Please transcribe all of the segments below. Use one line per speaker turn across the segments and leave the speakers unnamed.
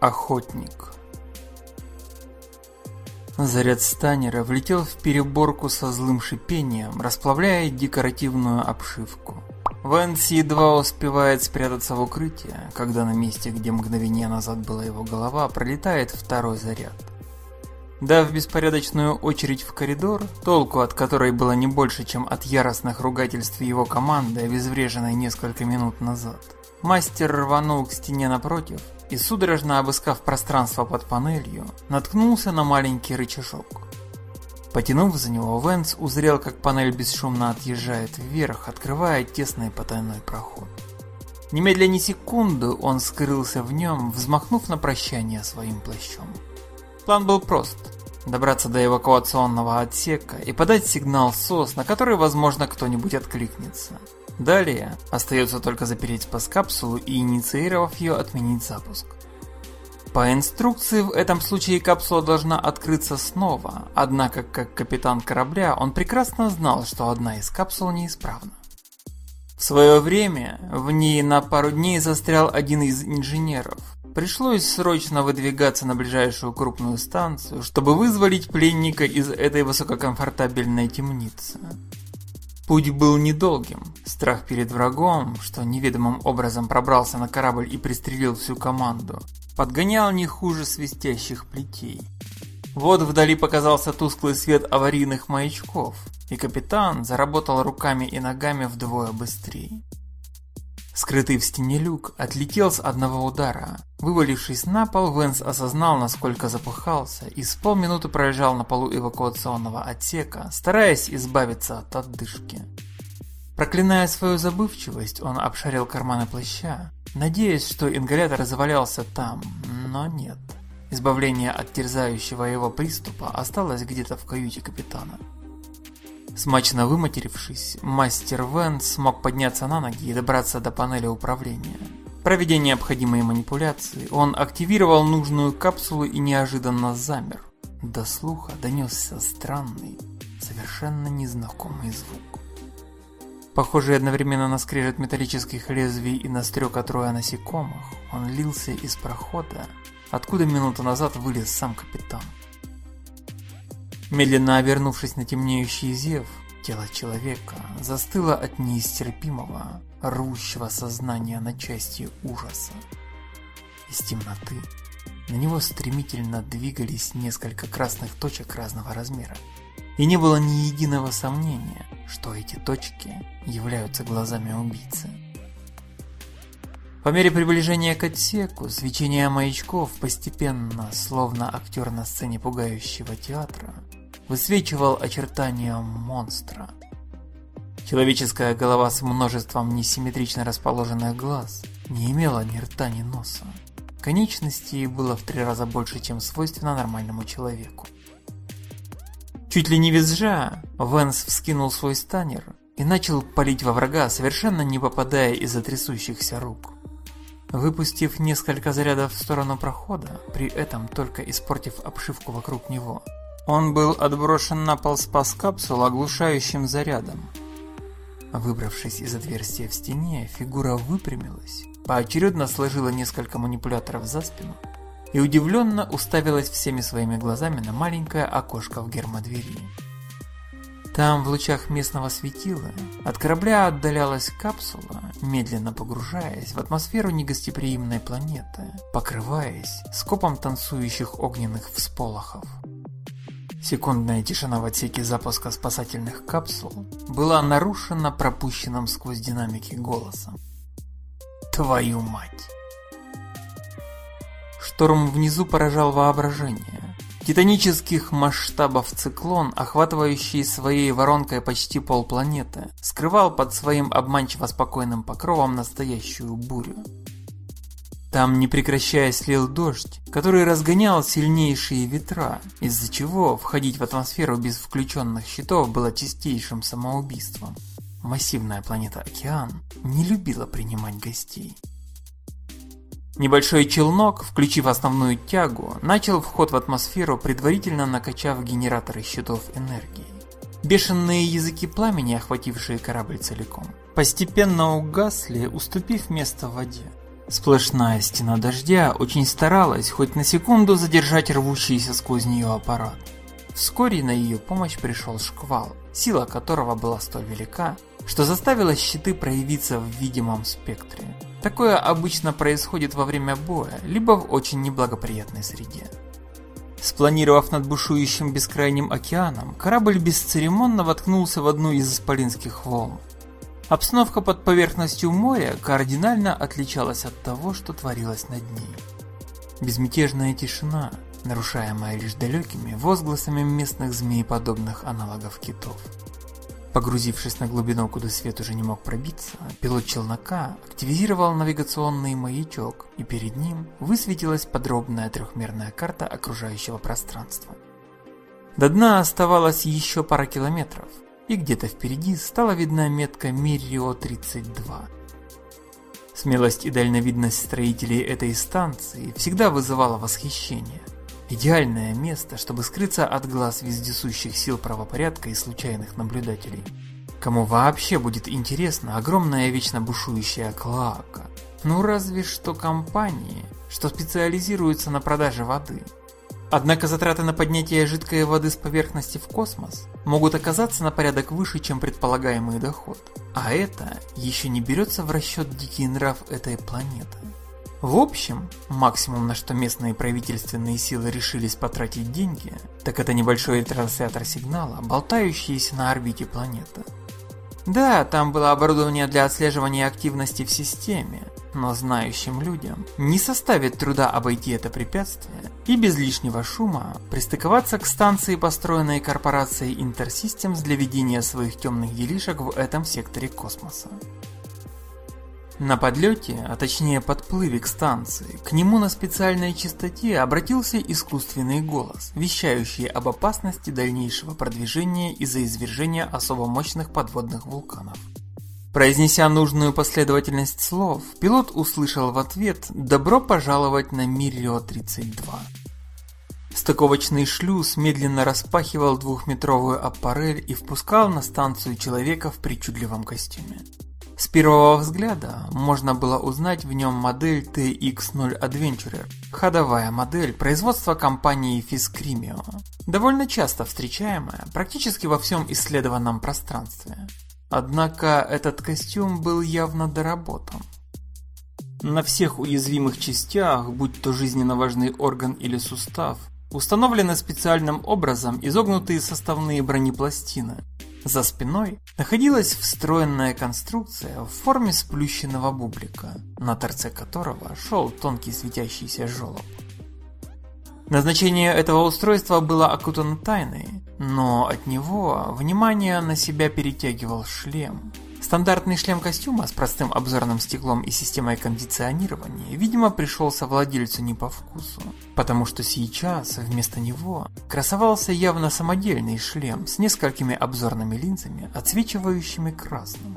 Охотник Заряд станера влетел в переборку со злым шипением, расплавляя декоративную обшивку. Венс едва успевает спрятаться в укрытие, когда на месте, где мгновение назад была его голова, пролетает второй заряд. Дав беспорядочную очередь в коридор, толку от которой было не больше, чем от яростных ругательств его команды, обезвреженной несколько минут назад, мастер рванул к стене напротив и, судорожно обыскав пространство под панелью, наткнулся на маленький рычажок. Потянув за него, Венс узрел, как панель бесшумно отъезжает вверх, открывая тесный потайной проход. Немедля ни секунды он скрылся в нем, взмахнув на прощание своим плащом. План был прост – добраться до эвакуационного отсека и подать сигнал СОС, на который, возможно, кто-нибудь откликнется. Далее остается только запереть спас-капсулу и, инициировав ее, отменить запуск. По инструкции в этом случае капсула должна открыться снова, однако как капитан корабля он прекрасно знал, что одна из капсул неисправна. В свое время в ней на пару дней застрял один из инженеров. Пришлось срочно выдвигаться на ближайшую крупную станцию, чтобы вызволить пленника из этой высококомфортабельной темницы. Путь был недолгим. Страх перед врагом, что неведомым образом пробрался на корабль и пристрелил всю команду, подгонял не хуже свистящих плетей. Вот вдали показался тусклый свет аварийных маячков, и капитан заработал руками и ногами вдвое быстрее. Скрытый в стене люк отлетел с одного удара. Вывалившись на пол, Венс осознал, насколько запыхался, и с полминуты проезжал на полу эвакуационного отсека, стараясь избавиться от отдышки. Проклиная свою забывчивость, он обшарил карманы плаща, надеясь, что ингалятор завалялся там, но нет. Избавление от терзающего его приступа осталось где-то в каюте капитана. Смачно выматерившись, мастер Вен смог подняться на ноги и добраться до панели управления. Проведя необходимые манипуляции, он активировал нужную капсулу и неожиданно замер. До слуха донесся странный, совершенно незнакомый звук. Похожий одновременно на скрежет металлических лезвий и на стрек троя насекомых, он лился из прохода, откуда минуту назад вылез сам капитан. Медленно обернувшись на темнеющий зев, тело человека застыло от неистерпимого, рвущего сознания на части ужаса. Из темноты на него стремительно двигались несколько красных точек разного размера. И не было ни единого сомнения, что эти точки являются глазами убийцы. По мере приближения к отсеку, свечение маячков постепенно, словно актер на сцене пугающего театра, высвечивал очертания монстра. Человеческая голова с множеством несимметрично расположенных глаз не имела ни рта, ни носа. Конечностей было в три раза больше, чем свойственно нормальному человеку. Чуть ли не визжа, Венс вскинул свой станер и начал палить во врага, совершенно не попадая из-за трясущихся рук. Выпустив несколько зарядов в сторону прохода, при этом только испортив обшивку вокруг него, он был отброшен на пол спас-капсул оглушающим зарядом. Выбравшись из отверстия в стене, фигура выпрямилась, поочередно сложила несколько манипуляторов за спину и удивленно уставилась всеми своими глазами на маленькое окошко в гермодвери. Там, в лучах местного светила, от корабля отдалялась капсула, медленно погружаясь в атмосферу негостеприимной планеты, покрываясь скопом танцующих огненных всполохов. Секундная тишина в отсеке запуска спасательных капсул была нарушена пропущенным сквозь динамики голосом. Твою мать! Шторм внизу поражал воображение. Титанических масштабов циклон, охватывающий своей воронкой почти полпланеты, скрывал под своим обманчиво спокойным покровом настоящую бурю. Там, не прекращаясь, лил дождь, который разгонял сильнейшие ветра, из-за чего входить в атмосферу без включенных щитов было чистейшим самоубийством. Массивная планета Океан не любила принимать гостей. Небольшой челнок, включив основную тягу, начал вход в атмосферу, предварительно накачав генераторы щитов энергии. Бешеные языки пламени, охватившие корабль целиком, постепенно угасли, уступив место воде. Сплошная стена дождя очень старалась хоть на секунду задержать рвущийся сквозь нее аппарат. Вскоре на ее помощь пришел шквал, сила которого была столь велика, что заставила щиты проявиться в видимом спектре. Такое обычно происходит во время боя, либо в очень неблагоприятной среде. Спланировав над бушующим бескрайним океаном, корабль бесцеремонно воткнулся в одну из исполинских волн. Обстановка под поверхностью моря кардинально отличалась от того, что творилось над ней. Безмятежная тишина, нарушаемая лишь далекими возгласами местных змееподобных аналогов китов. Погрузившись на глубину, куда свет уже не мог пробиться, пилот челнока активизировал навигационный маячок, и перед ним высветилась подробная трехмерная карта окружающего пространства. До дна оставалось еще пара километров, и где-то впереди стала видна метка Мирио-32. Смелость и дальновидность строителей этой станции всегда вызывала восхищение – Идеальное место, чтобы скрыться от глаз вездесущих сил правопорядка и случайных наблюдателей. Кому вообще будет интересна огромная вечно бушующая клоака? Ну разве что компании, что специализируются на продаже воды. Однако затраты на поднятие жидкой воды с поверхности в космос могут оказаться на порядок выше, чем предполагаемый доход. А это еще не берется в расчет дикий нрав этой планеты. В общем, максимум на что местные правительственные силы решились потратить деньги, так это небольшой ретранслятор сигнала, болтающийся на орбите планеты. Да, там было оборудование для отслеживания активности в системе, но знающим людям не составит труда обойти это препятствие и без лишнего шума пристыковаться к станции, построенной корпорацией Intersystems для ведения своих темных делишек в этом секторе космоса. На подлете, а точнее подплыве к станции, к нему на специальной частоте обратился искусственный голос, вещающий об опасности дальнейшего продвижения из-за извержения особо мощных подводных вулканов. Произнеся нужную последовательность слов, пилот услышал в ответ «Добро пожаловать на Мирио-32». Стыковочный шлюз медленно распахивал двухметровую аппарель и впускал на станцию человека в причудливом костюме. С первого взгляда можно было узнать в нем модель TX0 Adventurer, ходовая модель производства компании Fiscrimio, довольно часто встречаемая практически во всем исследованном пространстве. Однако этот костюм был явно доработан. На всех уязвимых частях, будь то жизненно важный орган или сустав, установлены специальным образом изогнутые составные бронепластины, за спиной находилась встроенная конструкция в форме сплющенного бублика, на торце которого шел тонкий светящийся желоб. Назначение этого устройства было окутано тайной, но от него внимание на себя перетягивал шлем – Стандартный шлем костюма с простым обзорным стеклом и системой кондиционирования, видимо, пришелся владельцу не по вкусу, потому что сейчас вместо него красовался явно самодельный шлем с несколькими обзорными линзами, отсвечивающими красным.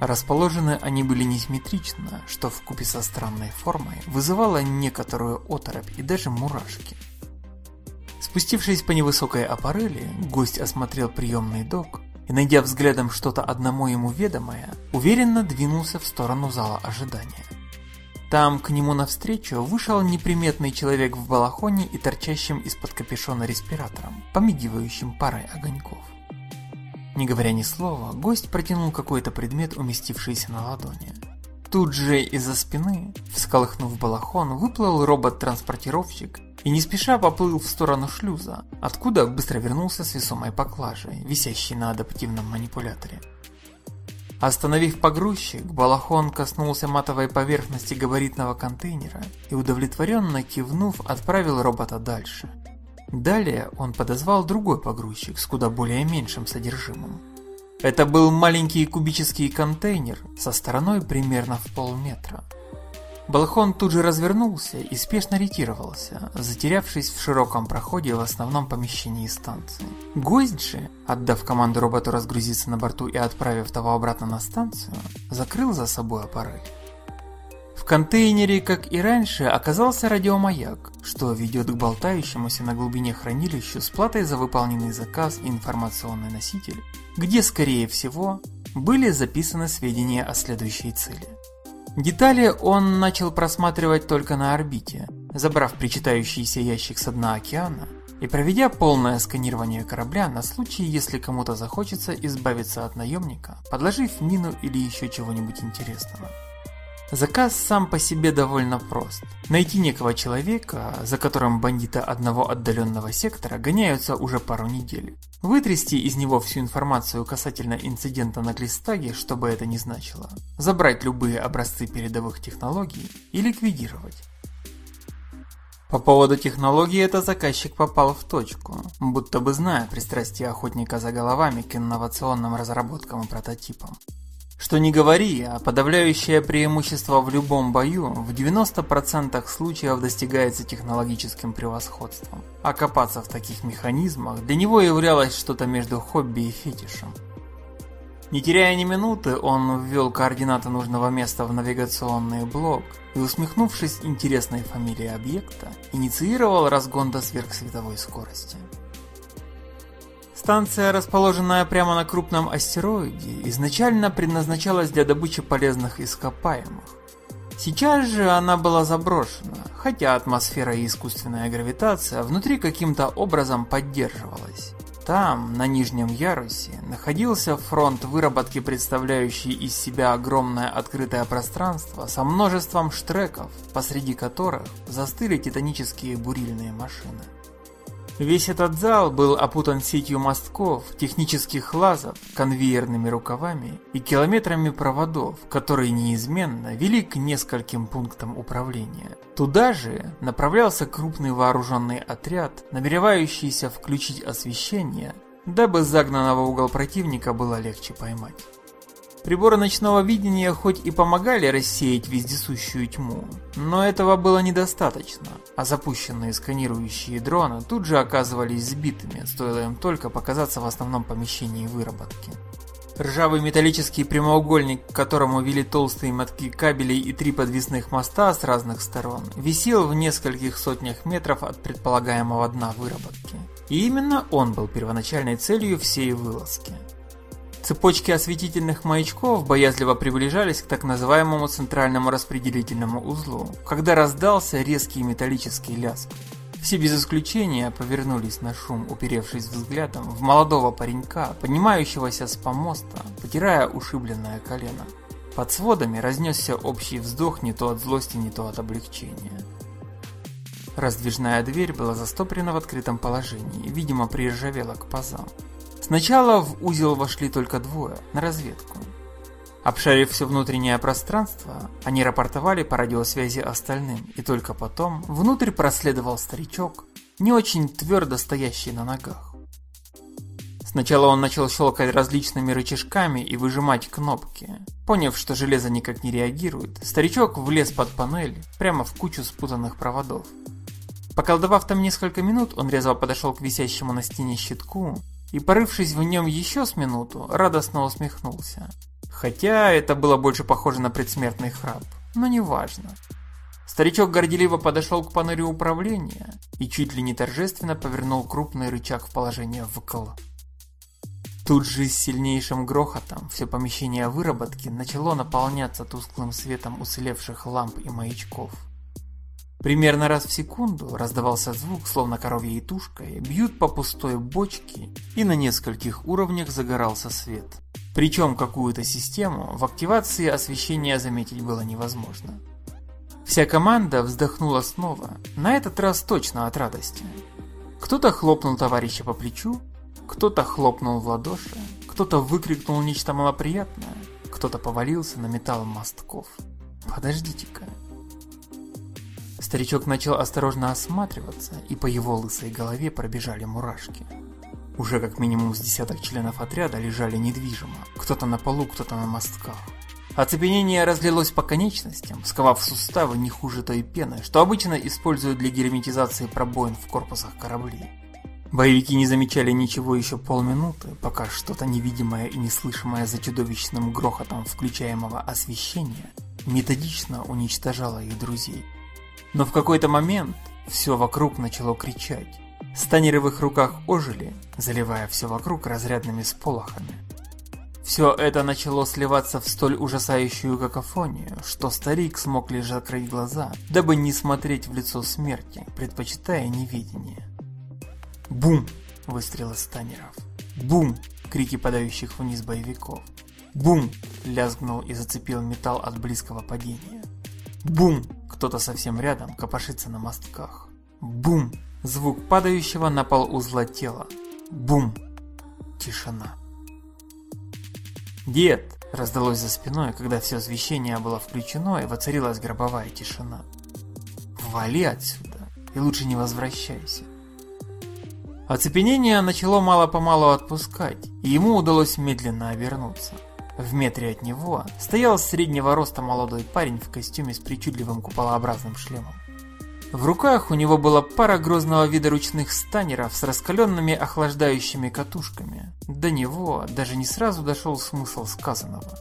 Расположены они были несимметрично, что в купе со странной формой вызывало некоторую оторопь и даже мурашки. Спустившись по невысокой аппарели, гость осмотрел приемный док, и, найдя взглядом что-то одному ему ведомое, уверенно двинулся в сторону зала ожидания. Там к нему навстречу вышел неприметный человек в балахоне и торчащим из-под капюшона респиратором, помигивающим парой огоньков. Не говоря ни слова, гость протянул какой-то предмет, уместившийся на ладони. Тут же из-за спины, всколыхнув балахон, выплыл робот-транспортировщик и не спеша поплыл в сторону шлюза, откуда быстро вернулся с весомой поклажей, висящей на адаптивном манипуляторе. Остановив погрузчик, Балахон коснулся матовой поверхности габаритного контейнера и, удовлетворенно кивнув, отправил робота дальше. Далее он подозвал другой погрузчик с куда более меньшим содержимым. Это был маленький кубический контейнер со стороной примерно в полметра. Балахон тут же развернулся и спешно ретировался, затерявшись в широком проходе в основном помещении станции. Гость же, отдав команду роботу разгрузиться на борту и отправив того обратно на станцию, закрыл за собой аппарель. В контейнере, как и раньше, оказался радиомаяк, что ведет к болтающемуся на глубине хранилищу с платой за выполненный заказ информационный носитель, где, скорее всего, были записаны сведения о следующей цели. Детали он начал просматривать только на орбите, забрав причитающийся ящик с дна океана и проведя полное сканирование корабля на случай, если кому-то захочется избавиться от наемника, подложив мину или еще чего-нибудь интересного. Заказ сам по себе довольно прост. Найти некого человека, за которым бандиты одного отдаленного сектора гоняются уже пару недель. Вытрясти из него всю информацию касательно инцидента на Глистаге, что бы это ни значило. Забрать любые образцы передовых технологий и ликвидировать. По поводу технологии это заказчик попал в точку, будто бы зная пристрастие охотника за головами к инновационным разработкам и прототипам. Что не говори, а подавляющее преимущество в любом бою в 90% случаев достигается технологическим превосходством. А копаться в таких механизмах для него являлось что-то между хобби и фетишем. Не теряя ни минуты, он ввел координаты нужного места в навигационный блок и, усмехнувшись интересной фамилии объекта, инициировал разгон до сверхсветовой скорости. Станция, расположенная прямо на крупном астероиде, изначально предназначалась для добычи полезных ископаемых. Сейчас же она была заброшена, хотя атмосфера и искусственная гравитация внутри каким-то образом поддерживалась. Там, на нижнем ярусе, находился фронт выработки, представляющий из себя огромное открытое пространство со множеством штреков, посреди которых застыли титанические бурильные машины. Весь этот зал был опутан сетью мостков, технических лазов, конвейерными рукавами и километрами проводов, которые неизменно вели к нескольким пунктам управления. Туда же направлялся крупный вооруженный отряд, намеревающийся включить освещение, дабы загнанного в угол противника было легче поймать. Приборы ночного видения хоть и помогали рассеять вездесущую тьму, но этого было недостаточно, а запущенные сканирующие дроны тут же оказывались сбитыми, стоило им только показаться в основном помещении выработки. Ржавый металлический прямоугольник, к которому вели толстые мотки кабелей и три подвесных моста с разных сторон, висел в нескольких сотнях метров от предполагаемого дна выработки. И именно он был первоначальной целью всей вылазки. Цепочки осветительных маячков боязливо приближались к так называемому центральному распределительному узлу, когда раздался резкий металлический лязг. Все без исключения повернулись на шум, уперевшись взглядом в молодого паренька, поднимающегося с помоста, потирая ушибленное колено. Под сводами разнесся общий вздох не то от злости, не то от облегчения. Раздвижная дверь была застопрена в открытом положении, видимо приржавела к пазам. Сначала в узел вошли только двое, на разведку. Обшарив все внутреннее пространство, они рапортовали по радиосвязи остальным, и только потом внутрь проследовал старичок, не очень твердо стоящий на ногах. Сначала он начал щелкать различными рычажками и выжимать кнопки. Поняв, что железо никак не реагирует, старичок влез под панель, прямо в кучу спутанных проводов. Поколдовав там несколько минут, он резво подошел к висящему на стене щитку и, порывшись в нем еще с минуту, радостно усмехнулся. Хотя это было больше похоже на предсмертный храп, но неважно. Старичок горделиво подошел к панели управления и чуть ли не торжественно повернул крупный рычаг в положение вкл. Тут же с сильнейшим грохотом все помещение выработки начало наполняться тусклым светом уцелевших ламп и маячков. Примерно раз в секунду раздавался звук, словно коровьей тушкой бьют по пустой бочке, и на нескольких уровнях загорался свет. Причем какую-то систему в активации освещения заметить было невозможно. Вся команда вздохнула снова, на этот раз точно от радости. Кто-то хлопнул товарища по плечу, кто-то хлопнул в ладоши, кто-то выкрикнул нечто малоприятное, кто-то повалился на металл мостков. Подождите-ка, Старичок начал осторожно осматриваться, и по его лысой голове пробежали мурашки. Уже как минимум с десяток членов отряда лежали недвижимо, кто-то на полу, кто-то на мостках. Оцепенение разлилось по конечностям, сковав суставы не хуже той пены, что обычно используют для герметизации пробоин в корпусах кораблей. Боевики не замечали ничего еще полминуты, пока что-то невидимое и неслышимое за чудовищным грохотом включаемого освещения методично уничтожало их друзей. Но в какой-то момент все вокруг начало кричать. Станеры в их руках ожили, заливая все вокруг разрядными сполохами. Все это начало сливаться в столь ужасающую какофонию, что старик смог лишь закрыть глаза, дабы не смотреть в лицо смерти, предпочитая невидение. Бум! Выстрелы станеров. Бум! Крики падающих вниз боевиков. Бум! Лязгнул и зацепил металл от близкого падения. Бум! Кто-то совсем рядом копошится на мостках. Бум! Звук падающего на пол узла тела. Бум! Тишина. «Дед!» – раздалось за спиной, когда все освещение было включено и воцарилась гробовая тишина. «Вали отсюда и лучше не возвращайся». Оцепенение начало мало-помалу отпускать, и ему удалось медленно обернуться. В метре от него стоял среднего роста молодой парень в костюме с причудливым куполообразным шлемом. В руках у него была пара грозного вида ручных станеров с раскаленными охлаждающими катушками. До него даже не сразу дошел смысл сказанного.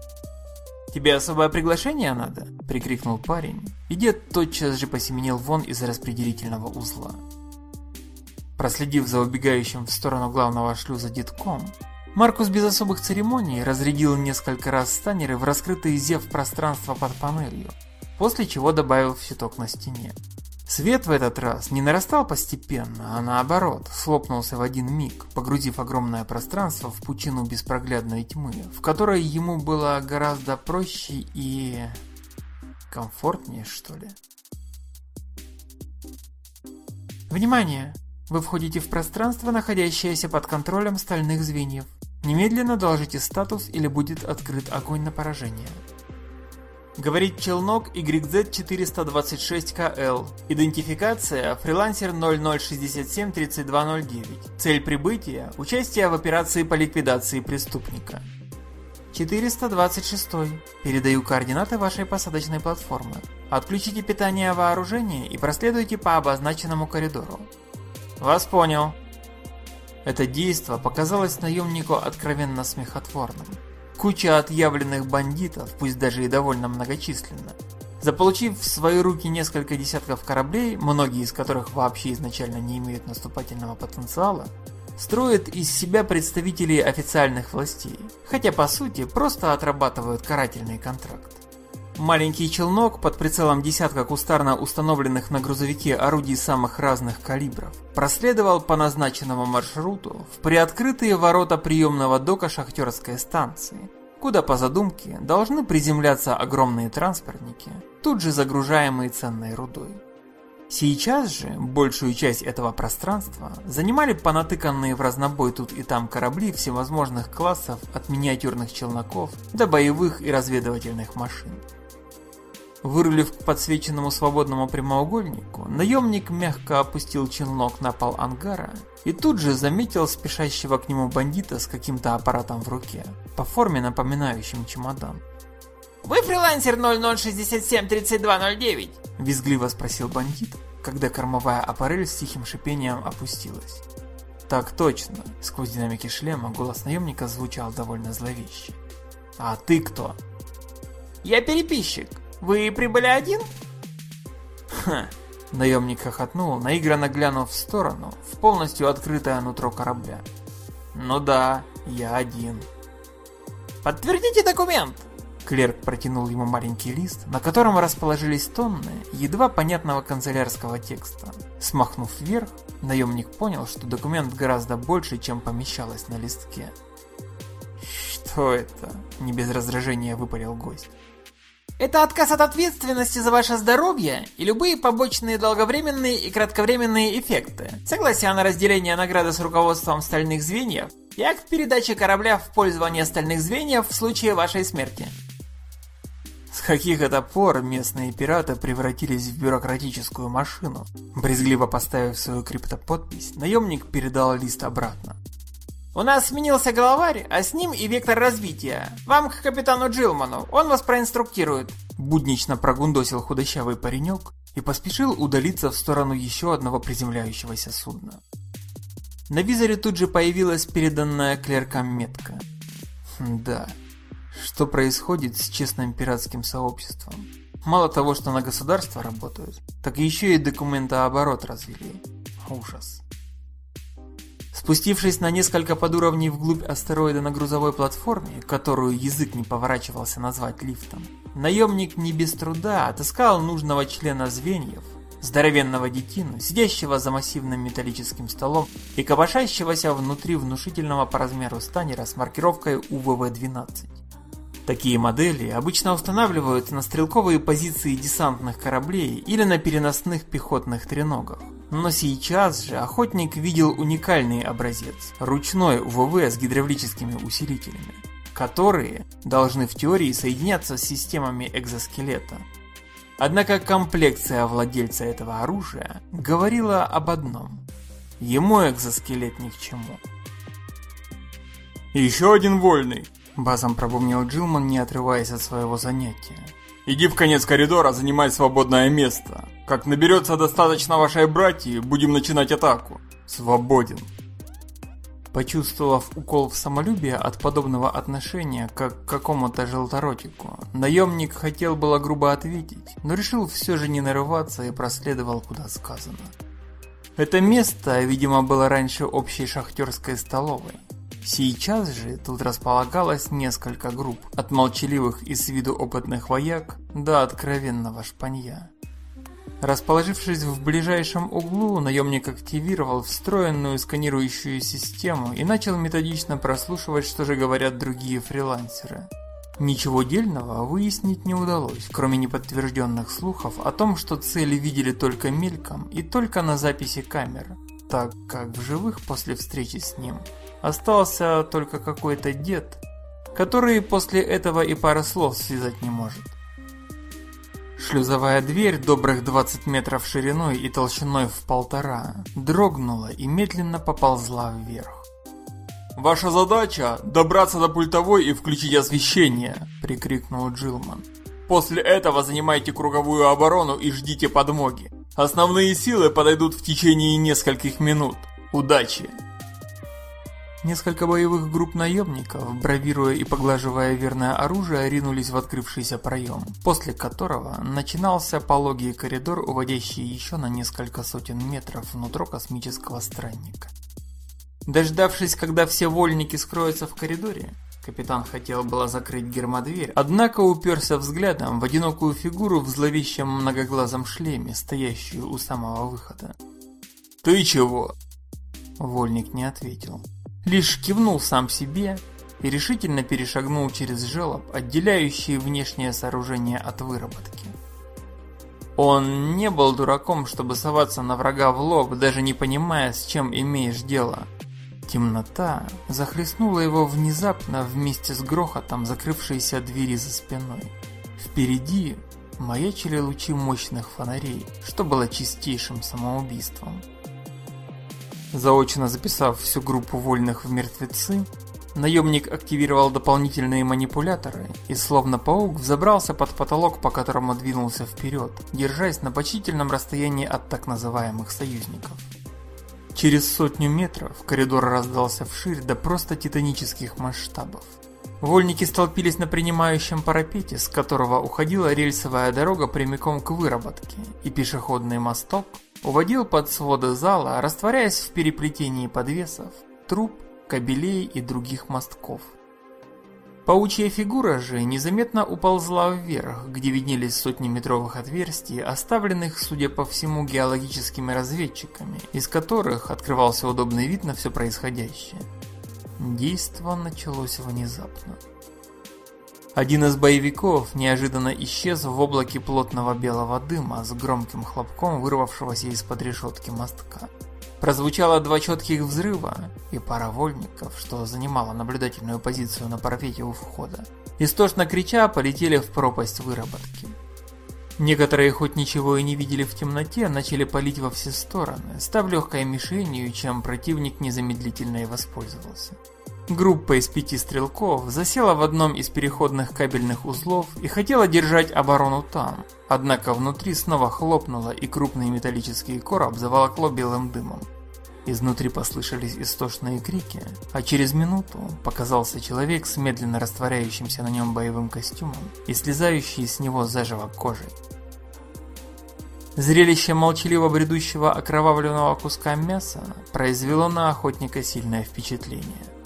«Тебе особое приглашение надо?» – прикрикнул парень, и дед тотчас же посеменил вон из распределительного узла. Проследив за убегающим в сторону главного шлюза детком, Маркус без особых церемоний разрядил несколько раз станеры в раскрытый зев пространство под панелью, после чего добавил щиток на стене. Свет в этот раз не нарастал постепенно, а наоборот, слопнулся в один миг, погрузив огромное пространство в пучину беспроглядной тьмы, в которой ему было гораздо проще и... комфортнее, что ли. Внимание! Вы входите в пространство, находящееся под контролем стальных звеньев. Немедленно доложите статус или будет открыт огонь на поражение. Говорит челнок YZ426KL. Идентификация фрилансер 00673209. Цель прибытия – участие в операции по ликвидации преступника. 426. Передаю координаты вашей посадочной платформы. Отключите питание вооружения и проследуйте по обозначенному коридору. Вас понял. Это действо показалось наемнику откровенно смехотворным. Куча отъявленных бандитов, пусть даже и довольно многочисленно, заполучив в свои руки несколько десятков кораблей, многие из которых вообще изначально не имеют наступательного потенциала, строят из себя представителей официальных властей, хотя по сути просто отрабатывают карательный контракт. Маленький челнок под прицелом десятка кустарно установленных на грузовике орудий самых разных калибров проследовал по назначенному маршруту в приоткрытые ворота приемного дока шахтерской станции, куда по задумке должны приземляться огромные транспортники, тут же загружаемые ценной рудой. Сейчас же большую часть этого пространства занимали понатыканные в разнобой тут и там корабли всевозможных классов от миниатюрных челноков до боевых и разведывательных машин. Вырулив к подсвеченному свободному прямоугольнику, наемник мягко опустил челнок на пол ангара и тут же заметил спешащего к нему бандита с каким-то аппаратом в руке, по форме напоминающим чемодан.
«Вы фрилансер 0067-3209?»
– визгливо спросил бандит, когда кормовая аппарель с тихим шипением опустилась. «Так точно!» – сквозь динамики шлема голос наемника звучал довольно зловеще. «А ты кто?»
«Я переписчик. Вы прибыли один?
Ха. Наемник хохотнул, наигранно глянув в сторону, в полностью открытое нутро корабля. Ну да, я один.
Подтвердите документ!
Клерк протянул ему маленький лист, на котором расположились тонны едва понятного канцелярского текста. Смахнув вверх, наемник понял, что документ гораздо больше, чем помещалось на листке. «Что это?» – не без раздражения выпалил гость.
Это отказ от ответственности за ваше здоровье и любые побочные долговременные и кратковременные эффекты. Согласие на разделение награды с руководством стальных звеньев и акт передачи корабля в пользование стальных звеньев в случае вашей смерти.
С каких это пор местные пираты превратились в бюрократическую машину? Брезгливо поставив свою криптоподпись, наемник передал лист обратно.
У нас сменился главарь, а с ним и вектор развития. Вам к капитану Джилману, он вас проинструктирует.
Буднично прогундосил худощавый паренек и поспешил удалиться в сторону еще одного приземляющегося судна. На визоре тут же появилась переданная клеркам метка. Хм, да, что происходит с честным пиратским сообществом? Мало того, что на государство работают, так еще и документооборот развели. Ужас. Спустившись на несколько подуровней вглубь астероида на грузовой платформе, которую язык не поворачивался назвать лифтом, наемник не без труда отыскал нужного члена звеньев, здоровенного детину, сидящего за массивным металлическим столом и копошащегося внутри внушительного по размеру станера с маркировкой УВВ-12. Такие модели обычно устанавливаются на стрелковые позиции десантных кораблей или на переносных пехотных треногах. Но сейчас же охотник видел уникальный образец – ручной УВВ с гидравлическими усилителями, которые должны в теории соединяться с системами экзоскелета. Однако комплекция владельца этого оружия говорила об одном – ему экзоскелет ни к чему.
«Еще один вольный!»
– басом пробумнил Джилман, не отрываясь от своего занятия.
Иди в конец коридора, занимай свободное место. Как наберется достаточно вашей братьи, будем начинать атаку. Свободен.
Почувствовав укол в самолюбие от подобного отношения, как к какому-то желторотику, наемник хотел было грубо ответить, но решил все же не нарываться и проследовал куда сказано. Это место, видимо, было раньше общей шахтерской столовой. Сейчас же тут располагалось несколько групп, от молчаливых и с виду опытных вояк до откровенного шпанья. Расположившись в ближайшем углу, наемник активировал встроенную сканирующую систему и начал методично прослушивать, что же говорят другие фрилансеры. Ничего дельного выяснить не удалось, кроме неподтвержденных слухов о том, что цели видели только мельком и только на записи камер, так как в живых после встречи с ним остался только какой-то дед, который после этого и пары слов связать не может. Шлюзовая дверь, добрых 20 метров шириной и толщиной в полтора, дрогнула и медленно поползла вверх.
«Ваша задача – добраться до пультовой и включить освещение!» – прикрикнул Джилман. «После этого занимайте круговую оборону и ждите подмоги. Основные силы подойдут в течение нескольких минут. Удачи!»
Несколько боевых групп наемников, бравируя и поглаживая верное оружие, ринулись в открывшийся проем, после которого начинался пологий коридор, уводящий еще на несколько сотен метров внутрь космического странника. Дождавшись, когда все вольники скроются в коридоре, капитан хотел было закрыть гермодверь, однако уперся взглядом в одинокую фигуру в зловещем многоглазом шлеме, стоящую у самого выхода.
«Ты чего?»
Вольник не ответил лишь кивнул сам себе и решительно перешагнул через желоб, отделяющий внешнее сооружение от выработки. Он не был дураком, чтобы соваться на врага в лоб, даже не понимая, с чем имеешь дело. Темнота захлестнула его внезапно вместе с грохотом закрывшейся двери за спиной. Впереди маячили лучи мощных фонарей, что было чистейшим самоубийством. Заочно записав всю группу вольных в мертвецы, наемник активировал дополнительные манипуляторы и, словно паук, взобрался под потолок, по которому двинулся вперед, держась на почтительном расстоянии от так называемых союзников. Через сотню метров коридор раздался вширь до просто титанических масштабов. Вольники столпились на принимающем парапете, с которого уходила рельсовая дорога прямиком к выработке, и пешеходный мосток уводил под своды зала, растворяясь в переплетении подвесов, труб, кабелей и других мостков. Паучья фигура же незаметно уползла вверх, где виднелись сотни метровых отверстий, оставленных, судя по всему, геологическими разведчиками, из которых открывался удобный вид на все происходящее. Действо началось внезапно. Один из боевиков неожиданно исчез в облаке плотного белого дыма с громким хлопком, вырвавшегося из-под решетки мостка. Прозвучало два четких взрыва, и пара вольников, что занимала наблюдательную позицию на парапете у входа, истошно крича полетели в пропасть выработки. Некоторые, хоть ничего и не видели в темноте, начали палить во все стороны, став легкой мишенью, чем противник незамедлительно и воспользовался. Группа из пяти стрелков засела в одном из переходных кабельных узлов и хотела держать оборону там, однако внутри снова хлопнуло и крупный металлический короб заволокло белым дымом. Изнутри послышались истошные крики, а через минуту показался человек с медленно растворяющимся на нем боевым костюмом и слезающий с него заживо кожей. Зрелище молчаливо бредущего окровавленного куска мяса произвело на охотника сильное впечатление.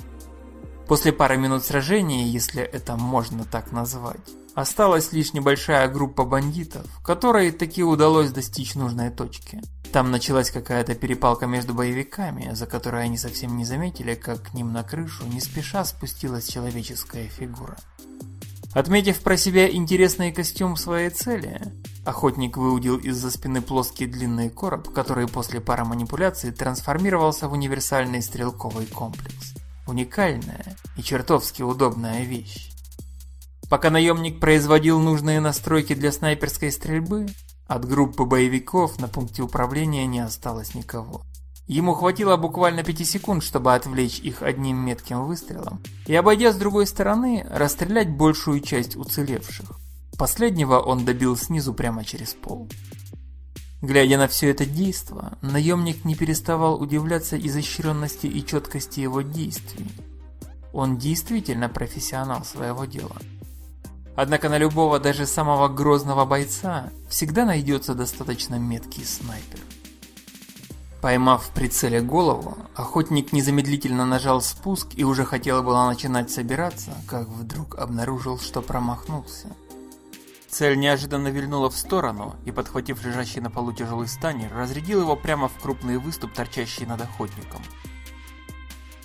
После пары минут сражения, если это можно так назвать, осталась лишь небольшая группа бандитов, которой таки удалось достичь нужной точки. Там началась какая-то перепалка между боевиками, за которой они совсем не заметили, как к ним на крышу не спеша спустилась человеческая фигура. Отметив про себя интересный костюм своей цели, охотник выудил из-за спины плоский длинный короб, который после пары манипуляций трансформировался в универсальный стрелковый комплекс. Уникальная и чертовски удобная вещь. Пока наемник производил нужные настройки для снайперской стрельбы, от группы боевиков на пункте управления не осталось никого. Ему хватило буквально пяти секунд, чтобы отвлечь их одним метким выстрелом и, обойдя с другой стороны, расстрелять большую часть уцелевших. Последнего он добил снизу прямо через пол. Глядя на все это действо, наемник не переставал удивляться изощренности и четкости его действий. Он действительно профессионал своего дела. Однако на любого, даже самого грозного бойца, всегда найдется достаточно меткий снайпер. Поймав в прицеле голову, охотник незамедлительно нажал спуск и уже хотел было начинать собираться, как вдруг обнаружил, что промахнулся. Цель неожиданно вильнула в сторону, и, подхватив лежащий на полу тяжелый станер, разрядил его прямо в крупный выступ, торчащий над охотником.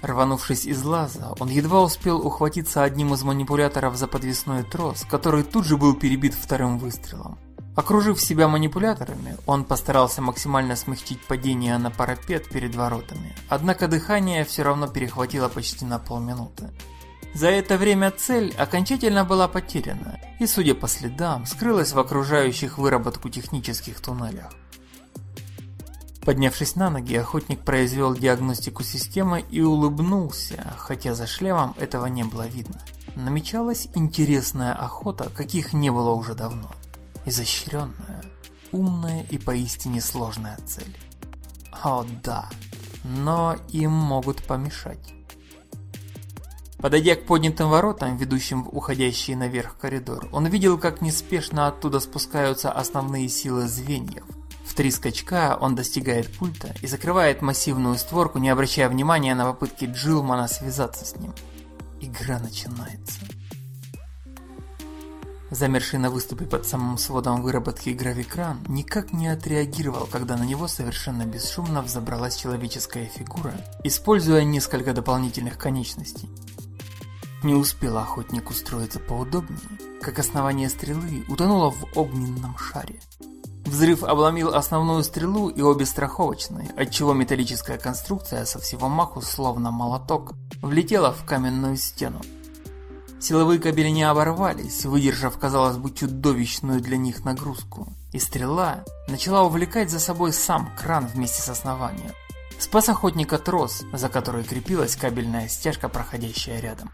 Рванувшись из лаза, он едва успел ухватиться одним из манипуляторов за подвесной трос, который тут же был перебит вторым выстрелом. Окружив себя манипуляторами, он постарался максимально смягчить падение на парапет перед воротами, однако дыхание все равно перехватило почти на полминуты. За это время цель окончательно была потеряна и, судя по следам, скрылась в окружающих выработку технических туннелях. Поднявшись на ноги, охотник произвел диагностику системы и улыбнулся, хотя за шлемом этого не было видно. Намечалась интересная охота, каких не было уже давно. Изощренная, умная и поистине сложная цель. О да, но им могут помешать. Подойдя к поднятым воротам, ведущим в уходящий наверх коридор, он видел, как неспешно оттуда спускаются основные силы звеньев. В три скачка он достигает пульта и закрывает массивную створку, не обращая внимания на попытки Джилмана связаться с ним. Игра начинается. Замерший на выступе под самым сводом выработки гравикран никак не отреагировал, когда на него совершенно бесшумно взобралась человеческая фигура, используя несколько дополнительных конечностей. Не успел охотник устроиться поудобнее, как основание стрелы утонуло в огненном шаре. Взрыв обломил основную стрелу и обе страховочные, отчего металлическая конструкция со всего маху, словно молоток, влетела в каменную стену. Силовые кабели не оборвались, выдержав, казалось бы, чудовищную для них нагрузку, и стрела начала увлекать за собой сам кран вместе с основанием. Спас охотника трос, за который крепилась кабельная стяжка, проходящая рядом.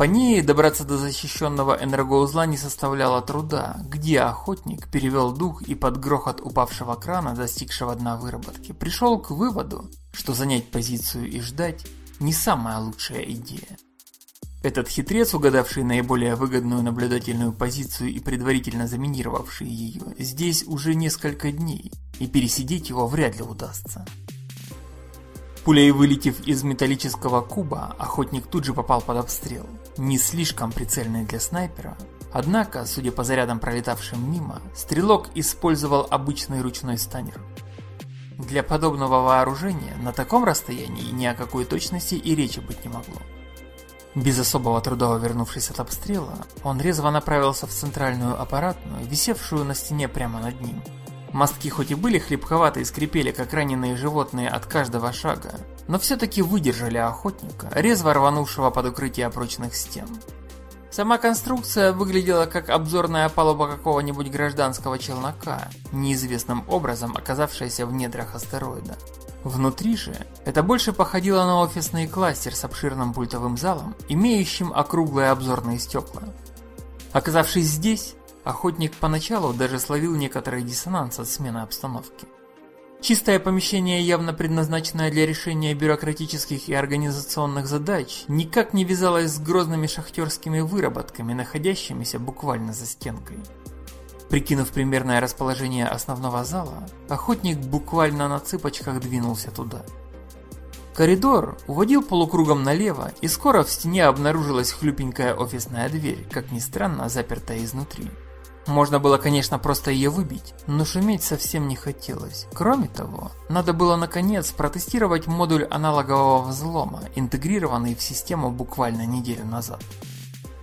По ней добраться до защищенного энергоузла не составляло труда, где охотник перевел дух и под грохот упавшего крана, достигшего дна выработки, пришел к выводу, что занять позицию и ждать не самая лучшая идея. Этот хитрец, угадавший наиболее выгодную наблюдательную позицию и предварительно заминировавший ее, здесь уже несколько дней, и пересидеть его вряд ли удастся. Пулей вылетев из металлического куба, охотник тут же попал под обстрел. Не слишком прицельный для снайпера, однако, судя по зарядам пролетавшим мимо, стрелок использовал обычный ручной станер. Для подобного вооружения на таком расстоянии ни о какой точности и речи быть не могло. Без особого труда вернувшись от обстрела, он резво направился в центральную аппаратную, висевшую на стене прямо над ним. Мостки хоть и были хлипковаты и скрипели, как раненые животные от каждого шага, но все-таки выдержали охотника, резво рванувшего под укрытие прочных стен. Сама конструкция выглядела как обзорная палуба какого-нибудь гражданского челнока, неизвестным образом оказавшаяся в недрах астероида. Внутри же это больше походило на офисный кластер с обширным пультовым залом, имеющим округлые обзорные стекла. Оказавшись здесь, охотник поначалу даже словил некоторый диссонанс от смены обстановки. Чистое помещение, явно предназначенное для решения бюрократических и организационных задач, никак не вязалось с грозными шахтерскими выработками, находящимися буквально за стенкой. Прикинув примерное расположение основного зала, охотник буквально на цыпочках двинулся туда. Коридор уводил полукругом налево, и скоро в стене обнаружилась хлюпенькая офисная дверь, как ни странно, запертая изнутри. Можно было, конечно, просто ее выбить, но шуметь совсем не хотелось. Кроме того, надо было наконец протестировать модуль аналогового взлома, интегрированный в систему буквально неделю назад.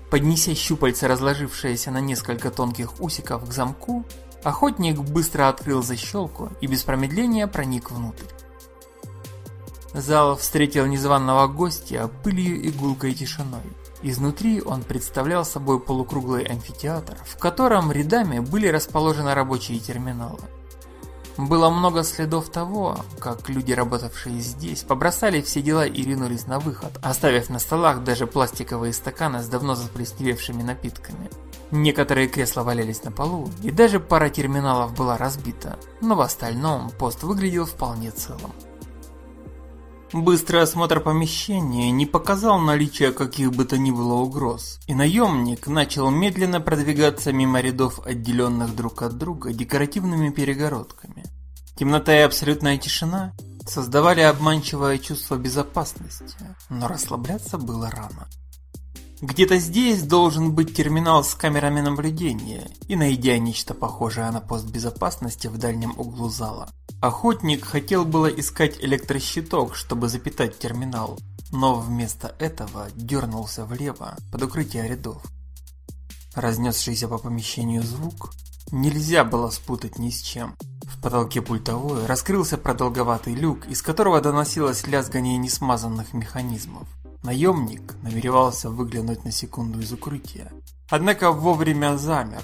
Поднеся щупальца, разложившееся на несколько тонких усиков к замку, охотник быстро открыл защелку и без промедления проник внутрь. Зал встретил незваного гостя пылью и гулкой тишиной. Изнутри он представлял собой полукруглый амфитеатр, в котором рядами были расположены рабочие терминалы. Было много следов того, как люди, работавшие здесь, побросали все дела и ринулись на выход, оставив на столах даже пластиковые стаканы с давно заплесневевшими напитками. Некоторые кресла валялись на полу, и даже пара терминалов была разбита, но в остальном пост выглядел вполне целым. Быстрый осмотр помещения не показал наличия каких бы то ни было угроз, и наемник начал медленно продвигаться мимо рядов отделенных друг от друга декоративными перегородками. Темнота и абсолютная тишина создавали обманчивое чувство безопасности, но расслабляться было рано. Где-то здесь должен быть терминал с камерами наблюдения, и найдя нечто похожее на пост безопасности в дальнем углу зала, охотник хотел было искать электрощиток, чтобы запитать терминал, но вместо этого дернулся влево под укрытие рядов. Разнесшийся по помещению звук нельзя было спутать ни с чем. В потолке пультовой раскрылся продолговатый люк, из которого доносилось лязгание несмазанных механизмов. Наемник намеревался выглянуть на секунду из укрытия. Однако вовремя замер.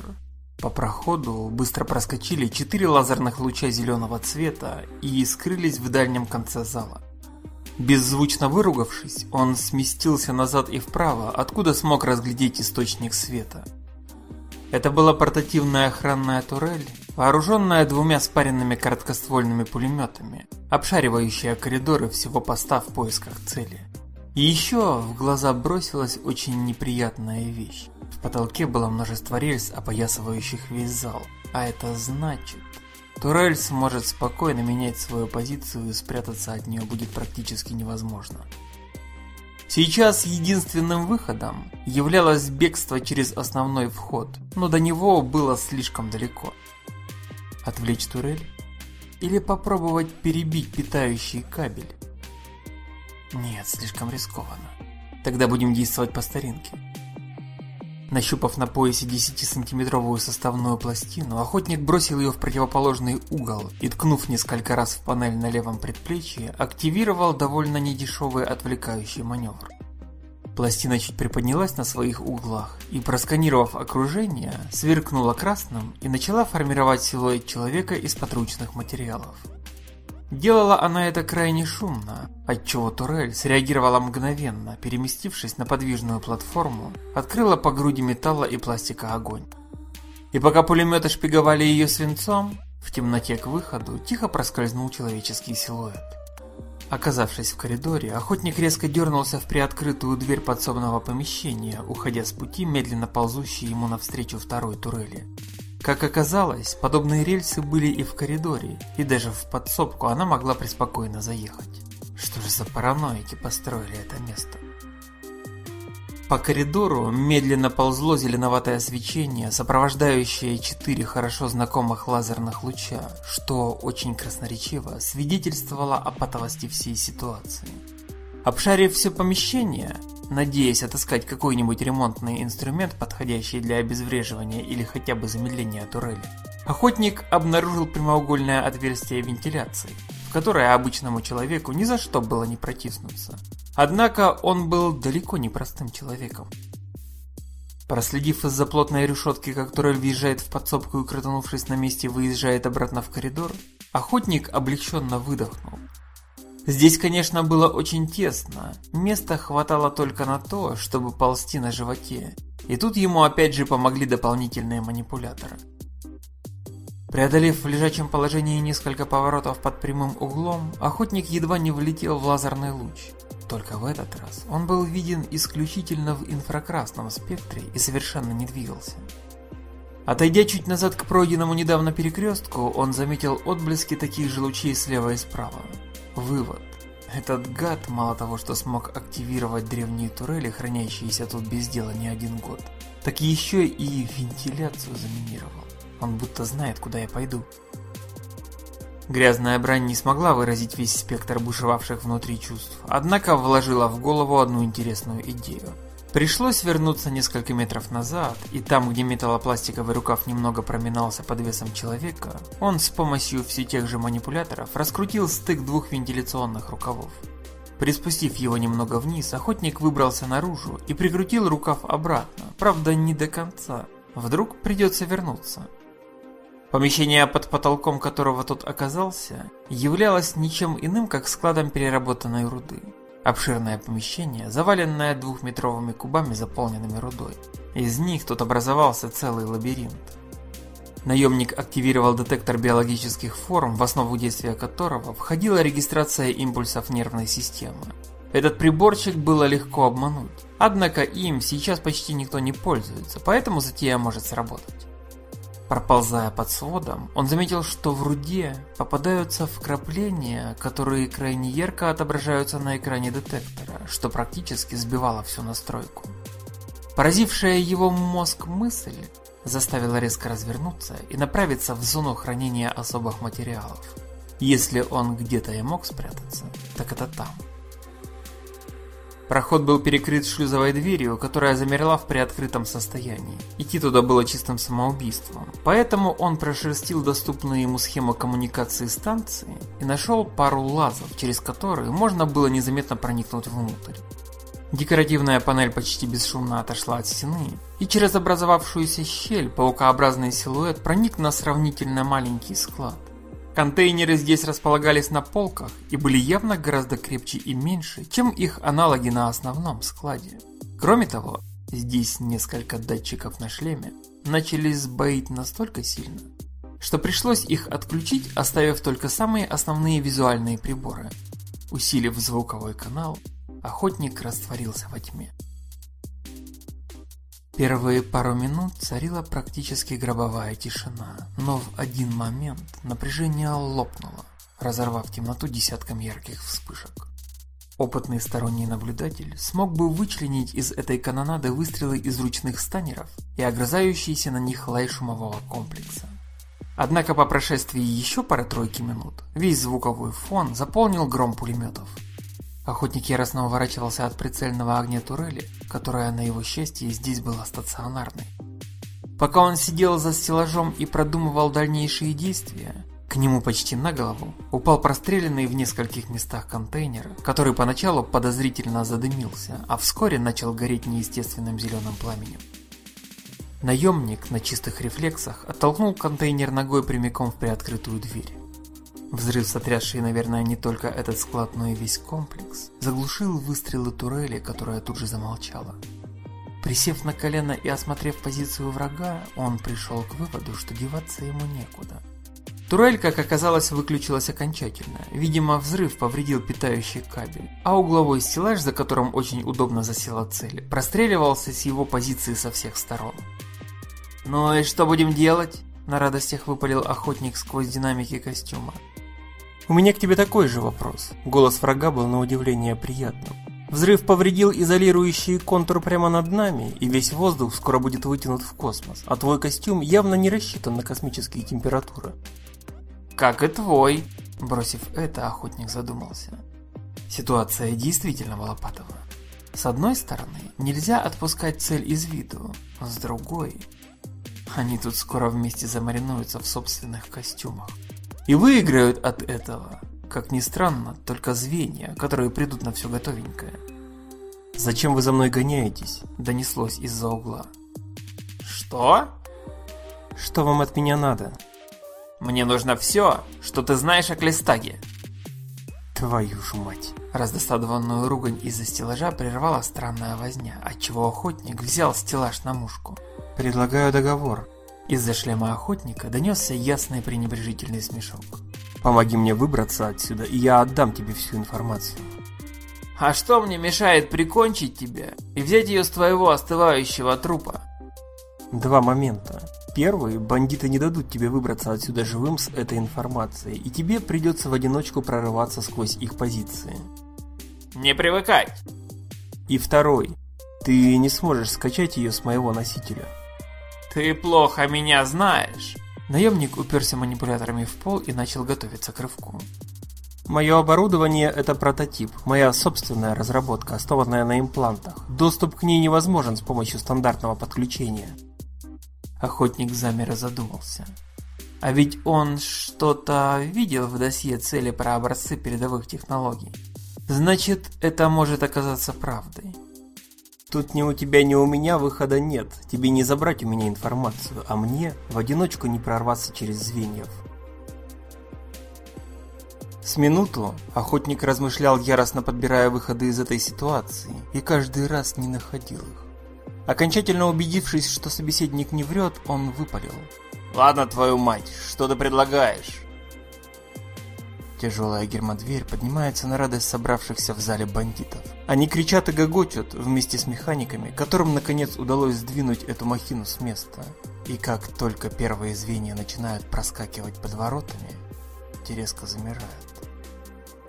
По проходу быстро проскочили четыре лазерных луча зеленого цвета и скрылись в дальнем конце зала. Беззвучно выругавшись, он сместился назад и вправо, откуда смог разглядеть источник света. Это была портативная охранная турель, вооруженная двумя спаренными короткоствольными пулеметами, обшаривающая коридоры всего поста в поисках цели. И еще в глаза бросилась очень неприятная вещь. В потолке было множество рельс, опоясывающих весь зал. А это значит, турель сможет спокойно менять свою позицию и спрятаться от нее будет практически невозможно. Сейчас единственным выходом являлось бегство через основной вход, но до него было слишком далеко. Отвлечь турель? Или попробовать перебить питающий кабель? Нет, слишком рискованно. Тогда будем действовать по старинке. Нащупав на поясе 10-сантиметровую составную пластину, охотник бросил ее в противоположный угол и, ткнув несколько раз в панель на левом предплечье, активировал довольно недешевый отвлекающий маневр. Пластина чуть приподнялась на своих углах и, просканировав окружение, сверкнула красным и начала формировать силуэт человека из подручных материалов. Делала она это крайне шумно, отчего турель среагировала мгновенно, переместившись на подвижную платформу, открыла по груди металла и пластика огонь. И пока пулеметы шпиговали ее свинцом, в темноте к выходу тихо проскользнул человеческий силуэт. Оказавшись в коридоре, охотник резко дернулся в приоткрытую дверь подсобного помещения, уходя с пути медленно ползущей ему навстречу второй турели. Как оказалось, подобные рельсы были и в коридоре, и даже в подсобку она могла преспокойно заехать. Что же за параноики построили это место? По коридору медленно ползло зеленоватое свечение, сопровождающее четыре хорошо знакомых лазерных луча, что очень красноречиво свидетельствовало о патовости всей ситуации. Обшарив все помещение, надеясь отыскать какой-нибудь ремонтный инструмент, подходящий для обезвреживания или хотя бы замедления турели, охотник обнаружил прямоугольное отверстие вентиляции, в которое обычному человеку ни за что было не протиснуться. Однако он был далеко не простым человеком. Проследив из-за плотной решетки, как турель въезжает в подсобку и, крутанувшись на месте, выезжает обратно в коридор, охотник облегченно выдохнул. Здесь, конечно, было очень тесно, места хватало только на то, чтобы ползти на животе, и тут ему опять же помогли дополнительные манипуляторы. Преодолев в лежачем положении несколько поворотов под прямым углом, охотник едва не влетел в лазерный луч. Только в этот раз он был виден исключительно в инфракрасном спектре и совершенно не двигался. Отойдя чуть назад к пройденному недавно перекрестку, он заметил отблески таких же лучей слева и справа. Вывод. Этот гад мало того, что смог активировать древние турели, хранящиеся тут без дела не один год, так еще и вентиляцию заминировал. Он будто знает, куда я пойду. Грязная брань не смогла выразить весь спектр бушевавших внутри чувств, однако вложила в голову одну интересную идею. Пришлось вернуться несколько метров назад, и там, где металлопластиковый рукав немного проминался под весом человека, он с помощью все тех же манипуляторов раскрутил стык двух вентиляционных рукавов. Приспустив его немного вниз, охотник выбрался наружу и прикрутил рукав обратно, правда не до конца. Вдруг придется вернуться. Помещение, под потолком которого тот оказался, являлось ничем иным, как складом переработанной руды. Обширное помещение, заваленное двухметровыми кубами, заполненными рудой. Из них тут образовался целый лабиринт. Наемник активировал детектор биологических форм, в основу действия которого входила регистрация импульсов нервной системы. Этот приборчик было легко обмануть, однако им сейчас почти никто не пользуется, поэтому затея может сработать. Проползая под сводом, он заметил, что в руде попадаются вкрапления, которые крайне ярко отображаются на экране детектора, что практически сбивало всю настройку. Поразившая его мозг мысль заставила резко развернуться и направиться в зону хранения особых материалов. Если он где-то и мог спрятаться, так это там. Проход был перекрыт шлюзовой дверью, которая замерла в приоткрытом состоянии. Идти туда было чистым самоубийством. Поэтому он прошерстил доступную ему схему коммуникации станции и нашел пару лазов, через которые можно было незаметно проникнуть внутрь. Декоративная панель почти бесшумно отошла от стены, и через образовавшуюся щель паукообразный силуэт проник на сравнительно маленький склад. Контейнеры здесь располагались на полках и были явно гораздо крепче и меньше, чем их аналоги на основном складе. Кроме того, здесь несколько датчиков на шлеме начали сбоить настолько сильно, что пришлось их отключить, оставив только самые основные визуальные приборы. Усилив звуковой канал, охотник растворился во тьме. Первые пару минут царила практически гробовая тишина, но в один момент напряжение лопнуло, разорвав темноту десятком ярких вспышек. Опытный сторонний наблюдатель смог бы вычленить из этой канонады выстрелы из ручных станеров и огрызающиеся на них лай шумового комплекса. Однако по прошествии еще пары-тройки минут весь звуковой фон заполнил гром пулеметов – Охотник яростно уворачивался от прицельного огня турели, которая, на его счастье, здесь была стационарной. Пока он сидел за стеллажом и продумывал дальнейшие действия, к нему почти на голову упал простреленный в нескольких местах контейнер, который поначалу подозрительно задымился, а вскоре начал гореть неестественным зеленым пламенем. Наемник на чистых рефлексах оттолкнул контейнер ногой прямиком в приоткрытую дверь. Взрыв, сотрясший, наверное, не только этот склад, но и весь комплекс, заглушил выстрелы турели, которая тут же замолчала. Присев на колено и осмотрев позицию врага, он пришел к выводу, что деваться ему некуда. Турель, как оказалось, выключилась окончательно. Видимо, взрыв повредил питающий кабель, а угловой стеллаж, за которым очень удобно засела цель, простреливался с его позиции со всех сторон. «Ну и что будем делать?» – на радостях выпалил охотник сквозь динамики костюма.
У меня к тебе такой же вопрос. Голос врага был на удивление приятным. Взрыв повредил изолирующий контур прямо над нами, и весь воздух скоро будет вытянут в космос, а твой костюм явно не рассчитан на космические температуры.
Как и твой. Бросив это, охотник задумался. Ситуация действительно была патовая. С одной стороны, нельзя отпускать цель из виду, с другой... Они тут скоро вместе замаринуются в собственных костюмах. И выиграют от этого, как ни странно, только звенья, которые придут на все готовенькое.
«Зачем вы за мной гоняетесь?» – донеслось из-за угла.
«Что?»
«Что вам от меня надо?»
«Мне нужно все, что ты знаешь о Клестаге».
«Твою ж мать!»
Раздосадованную ругань из-за стеллажа прервала странная возня, отчего охотник взял стеллаж на мушку.
«Предлагаю договор»,
из-за шлема охотника донесся ясный пренебрежительный смешок.
«Помоги мне выбраться отсюда, и я отдам тебе всю информацию».
«А что мне мешает прикончить тебя и взять ее с твоего остывающего трупа?»
«Два момента.
Первый, бандиты не дадут тебе выбраться отсюда живым с этой информацией, и тебе придется в одиночку прорываться сквозь их позиции.
Не привыкать.
И второй, ты не сможешь скачать ее с моего носителя.
Ты плохо меня знаешь.
Наемник уперся манипуляторами в пол и начал готовиться к рывку. Мое оборудование – это прототип, моя собственная разработка, основанная на имплантах. Доступ к ней невозможен с помощью стандартного подключения. Охотник замер и задумался. А ведь он что-то видел в досье цели про образцы передовых технологий. Значит, это может оказаться правдой. Тут ни у тебя, ни у меня выхода нет. Тебе не забрать у меня информацию, а мне в одиночку не прорваться через звеньев. С минуту охотник размышлял, яростно подбирая выходы из этой ситуации, и каждый раз не находил их. Окончательно убедившись, что собеседник не врет, он выпалил.
«Ладно, твою мать, что ты предлагаешь?»
Тяжелая гермодверь поднимается на радость собравшихся в зале бандитов. Они кричат и гогочут вместе с механиками, которым наконец удалось сдвинуть эту махину с места. И как только первые звенья начинают проскакивать под воротами, те резко замирают.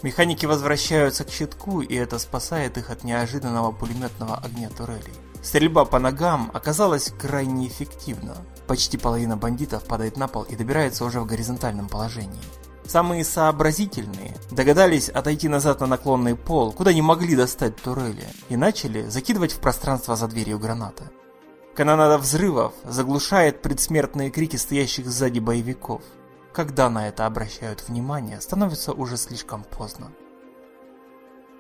Механики возвращаются к щитку, и это спасает их от неожиданного пулеметного огня турелей. Стрельба по ногам оказалась крайне эффективна. Почти половина бандитов падает на пол и добирается уже в горизонтальном положении. Самые сообразительные догадались отойти назад на наклонный пол, куда не могли достать турели, и начали закидывать в пространство за дверью граната. Канонада взрывов заглушает предсмертные крики стоящих сзади боевиков. Когда на это обращают внимание, становится уже слишком поздно.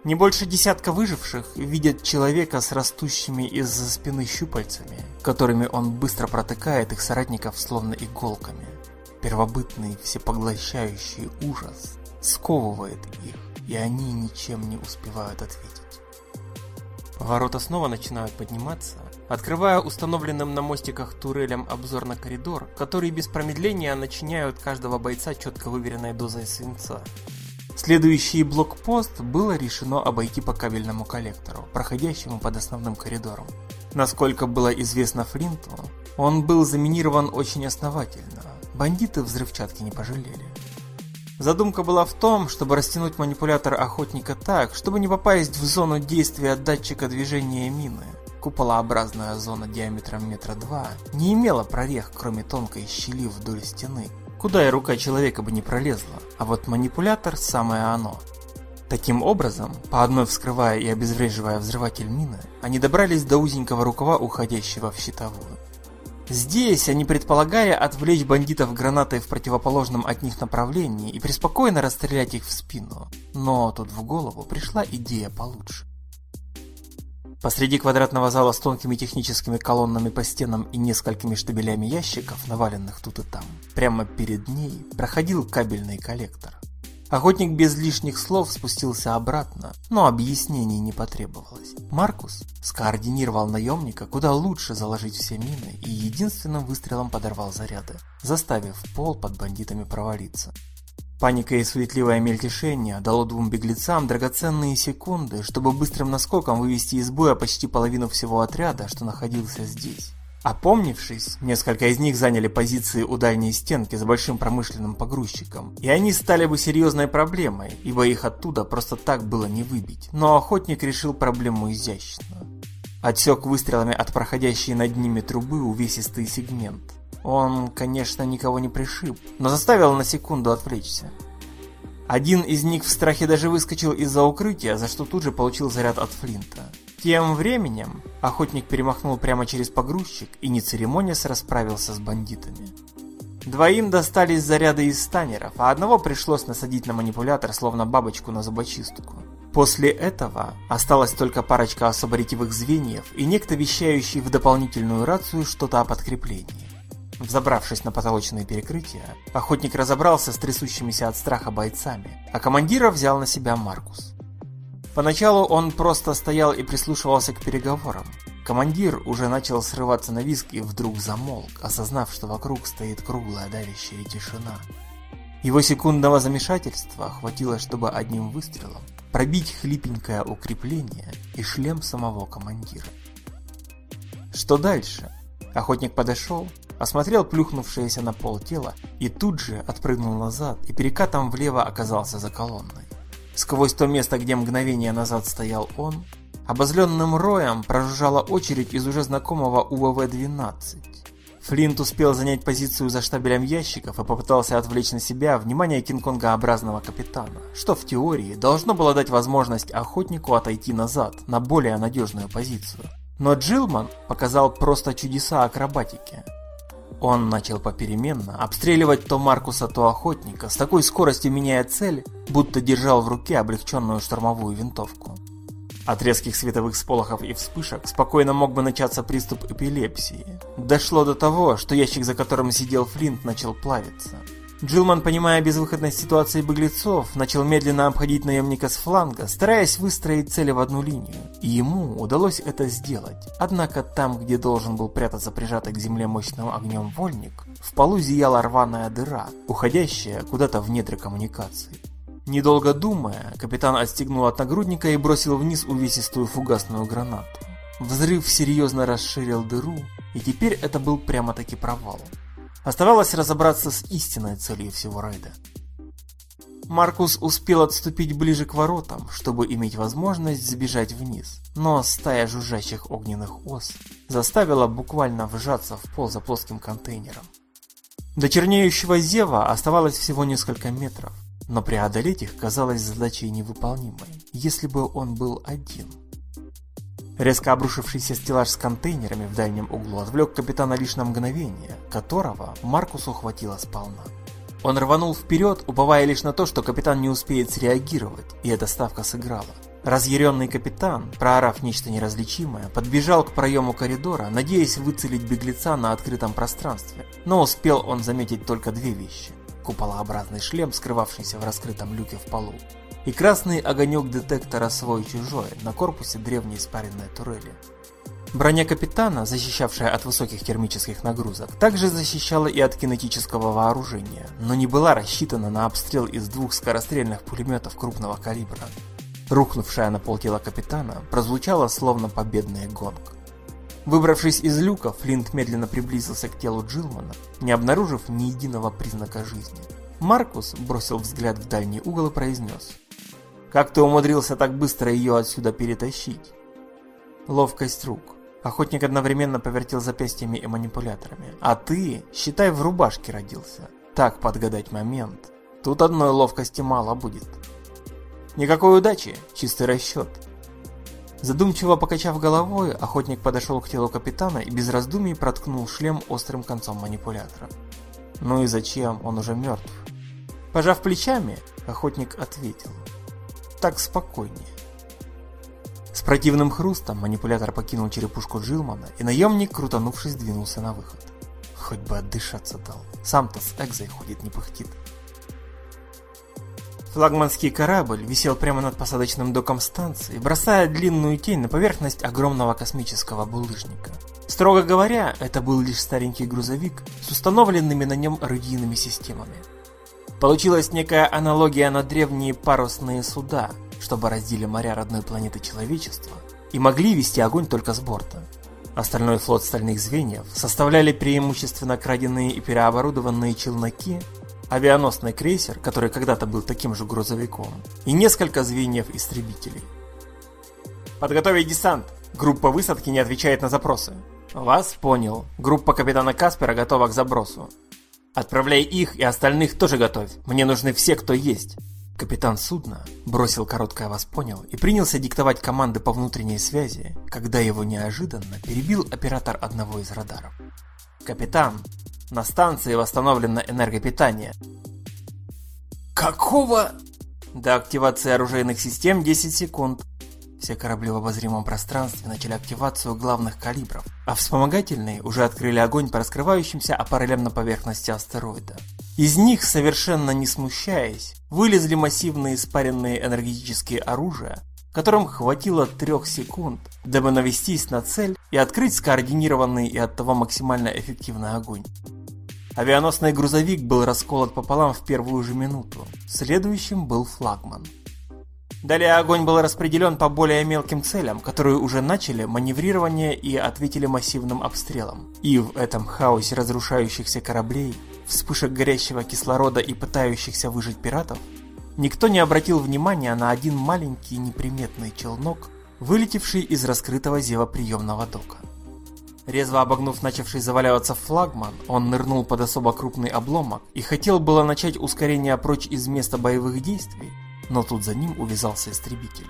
Не больше десятка выживших видят человека с растущими из-за спины щупальцами, которыми он быстро протыкает их соратников словно иголками первобытный всепоглощающий ужас сковывает их, и они ничем не успевают ответить. Ворота снова начинают подниматься, открывая установленным на мостиках турелям обзор на коридор, который без промедления начиняют каждого бойца четко выверенной дозой свинца. Следующий блокпост было решено обойти по кабельному коллектору, проходящему под основным коридором. Насколько было известно Флинту, он был заминирован очень основательно, бандиты взрывчатки не пожалели. Задумка была в том, чтобы растянуть манипулятор охотника так, чтобы не попасть в зону действия датчика движения мины. Куполообразная зона диаметром метра два не имела прорех, кроме тонкой щели вдоль стены, куда и рука человека бы не пролезла, а вот манипулятор самое оно. Таким образом, по одной вскрывая и обезвреживая взрыватель мины, они добрались до узенького рукава, уходящего в щитовую. Здесь они, предполагая отвлечь бандитов гранатой в противоположном от них направлении и преспокойно расстрелять их в спину. Но тут в голову пришла идея получше. Посреди квадратного зала с тонкими техническими колоннами по стенам и несколькими штабелями ящиков, наваленных тут и там, прямо перед ней проходил кабельный коллектор. Охотник без лишних слов спустился обратно, но объяснений не потребовалось. Маркус скоординировал наемника, куда лучше заложить все мины, и единственным выстрелом подорвал заряды, заставив пол под бандитами провалиться. Паника и суетливое мельтешение дало двум беглецам драгоценные секунды, чтобы быстрым наскоком вывести из боя почти половину всего отряда, что находился здесь. Опомнившись, несколько из них заняли позиции у дальней стенки с большим промышленным погрузчиком, и они стали бы серьезной проблемой, ибо их оттуда просто так было не выбить. Но охотник решил проблему изящно. Отсек выстрелами от проходящей над ними трубы увесистый сегмент. Он, конечно, никого не пришиб, но заставил на секунду отвлечься. Один из них в страхе даже выскочил из-за укрытия, за что тут же получил заряд от Флинта. Тем временем охотник перемахнул прямо через погрузчик и не церемонясь расправился с бандитами. Двоим достались заряды из станеров, а одного пришлось насадить на манипулятор, словно бабочку на зубочистку. После этого осталась только парочка особо ретивых звеньев и некто вещающий в дополнительную рацию что-то о подкреплении. Взобравшись на потолочные перекрытия, охотник разобрался с трясущимися от страха бойцами, а командира взял на себя Маркус. Поначалу он просто стоял и прислушивался к переговорам. Командир уже начал срываться на виск и вдруг замолк, осознав, что вокруг стоит круглая давящая тишина. Его секундного замешательства хватило, чтобы одним выстрелом пробить хлипенькое укрепление и шлем самого командира. Что дальше? Охотник подошел, осмотрел плюхнувшееся на пол тело и тут же отпрыгнул назад и перекатом влево оказался за колонной. Сквозь то место, где мгновение назад стоял он, обозленным роем прожужжала очередь из уже знакомого УВВ-12. Флинт успел занять позицию за штабелем ящиков и попытался отвлечь на себя внимание кинг-конгообразного капитана, что в теории должно было дать возможность охотнику отойти назад на более надежную позицию. Но Джилман показал просто чудеса акробатики. Он начал попеременно обстреливать то Маркуса, то охотника, с такой скоростью меняя цель, будто держал в руке облегченную штурмовую винтовку. От резких световых сполохов и вспышек спокойно мог бы начаться приступ эпилепсии. Дошло до того, что ящик, за которым сидел Флинт, начал плавиться. Джилман, понимая безвыходность ситуации беглецов, начал медленно обходить наемника с фланга, стараясь выстроить цели в одну линию. И ему удалось это сделать. Однако там, где должен был прятаться прижатый к земле мощным огнем вольник, в полу зияла рваная дыра, уходящая куда-то в недры коммуникаций. Недолго думая, капитан отстегнул от нагрудника и бросил вниз увесистую фугасную гранату. Взрыв серьезно расширил дыру, и теперь это был прямо-таки провал. Оставалось разобраться с истинной целью всего рейда. Маркус успел отступить ближе к воротам, чтобы иметь возможность забежать вниз, но стая жужжащих огненных ос заставила буквально вжаться в пол за плоским контейнером. До чернеющего зева оставалось всего несколько метров, но преодолеть их казалось задачей невыполнимой, если бы он был один. Резко обрушившийся стеллаж с контейнерами в дальнем углу отвлек капитана лишь на мгновение, которого Маркусу хватило сполна. Он рванул вперед, уповая лишь на то, что капитан не успеет среагировать, и эта ставка сыграла. Разъяренный капитан, проорав нечто неразличимое, подбежал к проему коридора, надеясь выцелить беглеца на открытом пространстве, но успел он заметить только две вещи куполообразный шлем, скрывавшийся в раскрытом люке в полу, и красный огонек детектора свой-чужой на корпусе древней спаренной турели. Броня капитана, защищавшая от высоких термических нагрузок, также защищала и от кинетического вооружения, но не была рассчитана на обстрел из двух скорострельных пулеметов крупного калибра. Рухнувшая на пол тела капитана прозвучала словно победный гонг. Выбравшись из люка, Флинт медленно приблизился к телу Джилмана, не обнаружив ни единого признака жизни. Маркус бросил взгляд в дальний угол и произнес. «Как ты умудрился так быстро ее отсюда перетащить?» Ловкость рук. Охотник одновременно повертел запястьями и манипуляторами. «А ты, считай, в рубашке родился. Так подгадать момент. Тут одной ловкости мало будет». «Никакой удачи, чистый расчет», Задумчиво покачав головой, охотник подошел к телу капитана и без раздумий проткнул шлем острым концом манипулятора. Ну и зачем, он уже мертв. Пожав плечами, охотник ответил. Так спокойнее. С противным хрустом манипулятор покинул черепушку Джилмана, и наемник, крутанувшись, двинулся на выход. Хоть бы отдышаться дал. Сам-то с Экзой ходит, не пыхтит. Флагманский корабль висел прямо над посадочным доком станции, бросая длинную тень на поверхность огромного космического булыжника. Строго говоря, это был лишь старенький грузовик с установленными на нем орудийными системами. Получилась некая аналогия на древние парусные суда, что бороздили моря родной планеты человечества и могли вести огонь только с борта. Остальной флот стальных звеньев составляли преимущественно краденные и переоборудованные челноки авианосный крейсер, который когда-то был таким же грузовиком, и несколько звеньев истребителей. Подготовить десант. Группа высадки не отвечает на запросы. Вас понял. Группа капитана Каспера готова к забросу. Отправляй их и остальных тоже готовь. Мне нужны все, кто есть. Капитан судна бросил короткое «вас понял» и принялся диктовать команды по внутренней связи, когда его неожиданно перебил оператор одного из радаров. «Капитан, на станции восстановлено энергопитание. Какого? До активации оружейных систем 10 секунд. Все корабли в обозримом пространстве начали активацию главных калибров, а вспомогательные уже открыли огонь по раскрывающимся аппарелям на поверхности астероида. Из них, совершенно не смущаясь, вылезли массивные спаренные энергетические оружия, которым хватило трех секунд, дабы навестись на цель и открыть скоординированный и оттого максимально эффективный огонь. Авианосный грузовик был расколот пополам в первую же минуту. Следующим был флагман. Далее огонь был распределен по более мелким целям, которые уже начали маневрирование и ответили массивным обстрелом. И в этом хаосе разрушающихся кораблей, вспышек горящего кислорода и пытающихся выжить пиратов, никто не обратил внимания на один маленький неприметный челнок, вылетевший из раскрытого зева приемного дока. Резво обогнув начавший заваливаться флагман, он нырнул под особо крупный обломок и хотел было начать ускорение прочь из места боевых действий, но тут за ним увязался истребитель.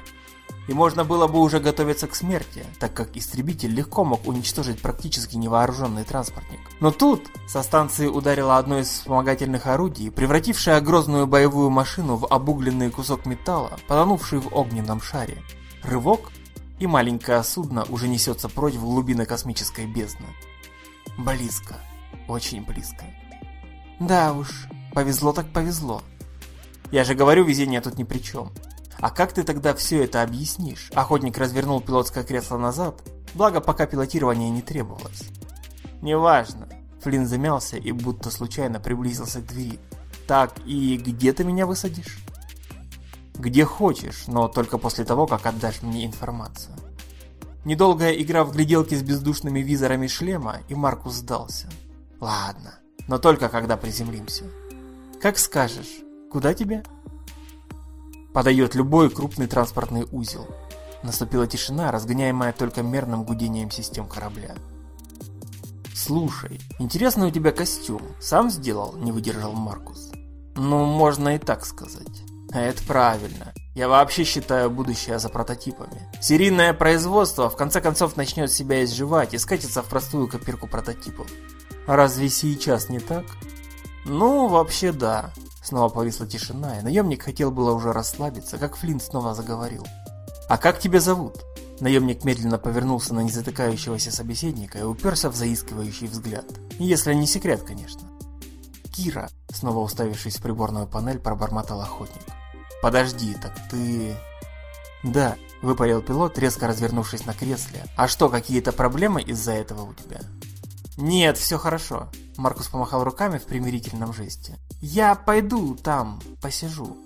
И можно было бы уже готовиться к смерти, так как истребитель легко мог уничтожить практически невооруженный транспортник. Но тут со станции ударило одно из вспомогательных орудий, превратившее грозную боевую машину в обугленный кусок металла, потонувший в огненном шаре. Рывок, и маленькое судно уже несется прочь в глубины космической бездны. Близко, очень близко. Да уж, повезло так повезло. Я же говорю, везение тут ни при чем. А как ты тогда все это объяснишь? Охотник развернул пилотское кресло назад, благо пока пилотирование не требовалось. Неважно. Флинн замялся и будто случайно приблизился к двери. Так, и где ты меня высадишь? Где хочешь, но только после того, как отдашь мне информацию. Недолгая игра в гляделки с бездушными визорами шлема, и Маркус сдался. Ладно, но только когда приземлимся. Как скажешь. Куда тебе? Подает любой крупный транспортный узел. Наступила тишина, разгоняемая только мерным гудением систем корабля. «Слушай, интересный у тебя костюм. Сам сделал?» – не выдержал Маркус. «Ну, можно и так сказать». «Это правильно. Я вообще считаю будущее за прототипами. Серийное производство в конце концов начнет себя изживать и скатится в простую копирку прототипов. А разве сейчас не так?» «Ну, вообще да. Снова повисла тишина, и наемник хотел было уже расслабиться, как Флинт снова заговорил. «А как тебя зовут?» Наемник медленно повернулся на незатыкающегося собеседника и уперся в заискивающий взгляд. Если не секрет, конечно. «Кира», снова уставившись в приборную панель, пробормотал охотник. «Подожди, так ты...» «Да», — выпалил пилот, резко развернувшись на кресле. «А что, какие-то проблемы из-за этого у тебя?» «Нет, все хорошо», — Маркус помахал руками в примирительном жесте. «Я пойду там, посижу».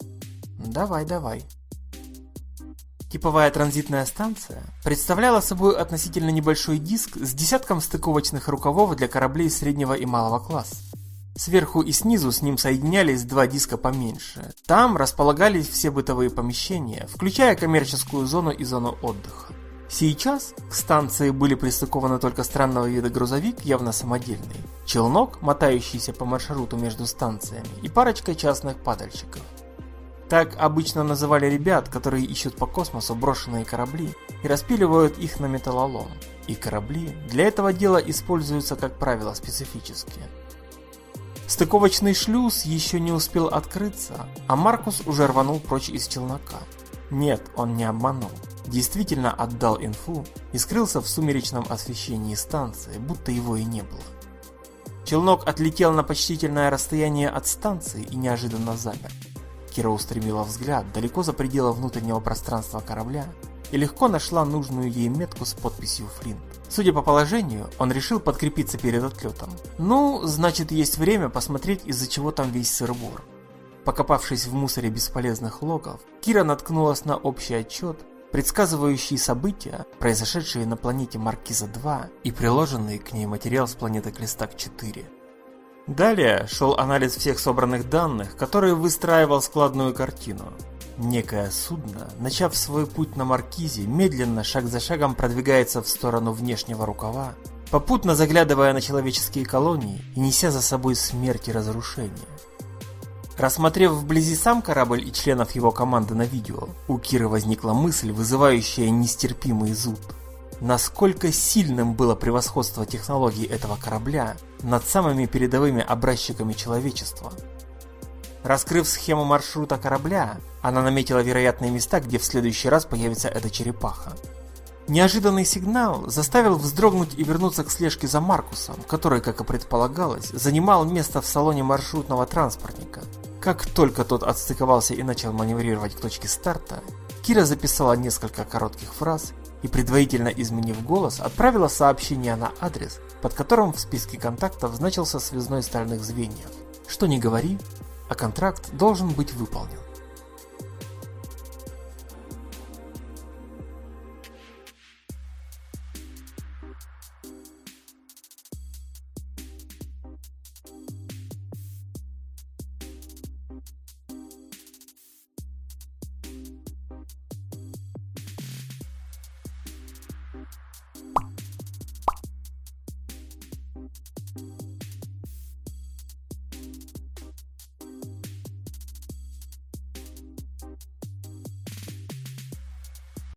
«Давай, давай». Типовая транзитная станция представляла собой относительно небольшой диск с десятком стыковочных рукавов для кораблей среднего и малого класса. Сверху и снизу с ним соединялись два диска поменьше. Там располагались все бытовые помещения, включая коммерческую зону и зону отдыха. Сейчас к станции были пристыкованы только странного вида грузовик, явно самодельный, челнок, мотающийся по маршруту между станциями, и парочка частных падальщиков. Так обычно называли ребят, которые ищут по космосу брошенные корабли и распиливают их на металлолом. И корабли для этого дела используются, как правило, специфические. Стыковочный шлюз еще не успел открыться, а Маркус уже рванул прочь из челнока. Нет, он не обманул действительно отдал инфу и скрылся в сумеречном освещении станции, будто его и не было. Челнок отлетел на почтительное расстояние от станции и неожиданно замер. Кира устремила взгляд далеко за пределы внутреннего пространства корабля и легко нашла нужную ей метку с подписью Флинт. Судя по положению, он решил подкрепиться перед отлетом. Ну, значит есть время посмотреть из-за чего там весь сыр-бор. Покопавшись в мусоре бесполезных логов, Кира наткнулась на общий отчет предсказывающие события, произошедшие на планете Маркиза-2 и приложенный к ней материал с планеты Клестак-4. Далее шел анализ всех собранных данных, который выстраивал складную картину. Некое судно, начав свой путь на Маркизе, медленно, шаг за шагом продвигается в сторону внешнего рукава, попутно заглядывая на человеческие колонии и неся за собой смерть и разрушение. Рассмотрев вблизи сам корабль и членов его команды на видео, у Киры возникла мысль, вызывающая нестерпимый зуд. Насколько сильным было превосходство технологий этого корабля над самыми передовыми образчиками человечества. Раскрыв схему маршрута корабля, она наметила вероятные места, где в следующий раз появится эта черепаха. Неожиданный сигнал заставил вздрогнуть и вернуться к слежке за Маркусом, который, как и предполагалось, занимал место в салоне маршрутного транспортника. Как только тот отстыковался и начал маневрировать к точке старта, Кира записала несколько коротких фраз и, предварительно изменив голос, отправила сообщение на адрес, под которым в списке контактов значился связной стальных звеньев. Что не говори, а контракт должен быть выполнен.